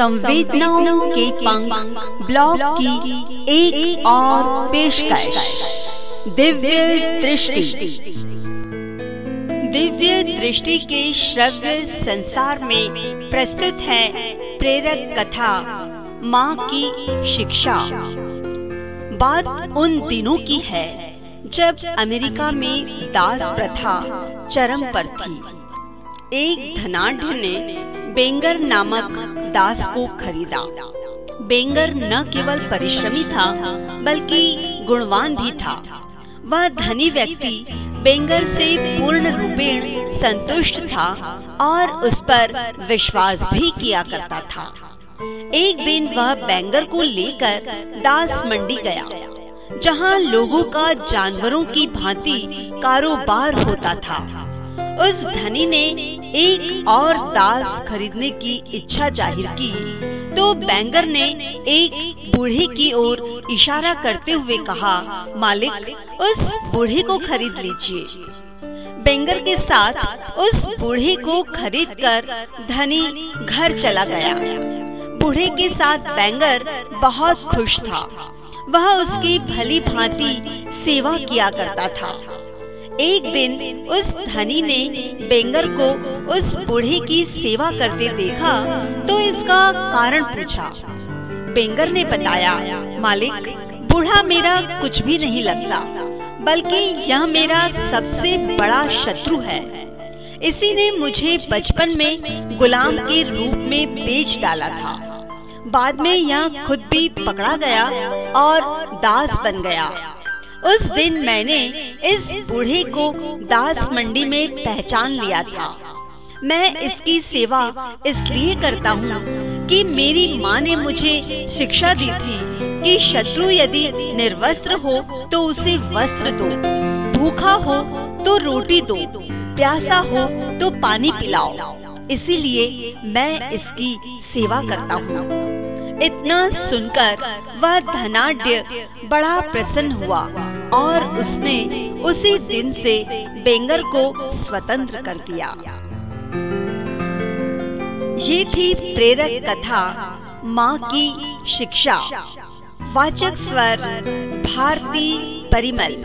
संवेदनाओं के पंख ब्लॉग की एक, एक और पेशकश। दिव्य दृष्टि। दिव्य दृष्टि के श्रव्य संसार में प्रस्तुत है प्रेरक कथा माँ की शिक्षा। बात उन दिनों की है जब अमेरिका में दास प्रथा चरम पर थी। एक धनाढ़ ने बेंगर नामक दास को खरीदा। बेंगर न केवल परिश्रमी था, बल्कि गुणवान भी था। वह धनी व्यक्ति बेंगर से पूर्ण रूपेण संतुष्ट था और उस पर विश्वास भी किया करता था। एक दिन वह बेंगर को लेकर दास मंडी गया, जहाँ लोगों का जानवरों की भांति कारोबार होता था। उस धनी ने एक और दास खरीदने की इच्छा ज़ाहिर की। तो बैंगर ने एक बूढ़े की ओर इशारा करते हुए कहा, मालिक, उस बूढ़े को खरीद लीजिए। बेंगर के साथ उस बूढ़े को खरीदकर धनी घर चला गया। बूढ़े के साथ बैंगर बहुत खुश था। वह उसकी भली भांति सेवा किया करता था। एक दिन उस धनी ने बेंगर को उस बूढ़े की सेवा करते देखा तो इसका कारण पूछा। बेंगर ने बताया, मालिक, बूढ़ा मेरा कुछ भी नहीं लगता, बल्कि यह मेरा सबसे बड़ा शत्रु है। इसी ने मुझे बचपन में गुलाम के रूप में बेच डाला था। बाद में यह खुद भी पकड़ा गया और दास बन गया। उस दिन मैंने इस बूढ़े को दास मंडी में पहचान लिया था। मैं इसकी सेवा इसलिए करता हूँ कि मेरी माँ ने मुझे शिक्षा दी थी कि शत्रु यदि निर्वस्त्र हो तो उसे वस्त्र दो, भूखा हो तो रोटी दो, प्यासा हो तो पानी पिलाओ। इसीलिए मैं इसकी सेवा करता हूँ। इतना सुनकर वह धनाढ़ बड़ा प्रसन्न हुआ और उसने उसी दिन से बेंगर को स्वतंत्र कर दिया। ये थी प्रेरक कथा, माँ की शिक्षा। वाचक स्वर, भारती परिमल।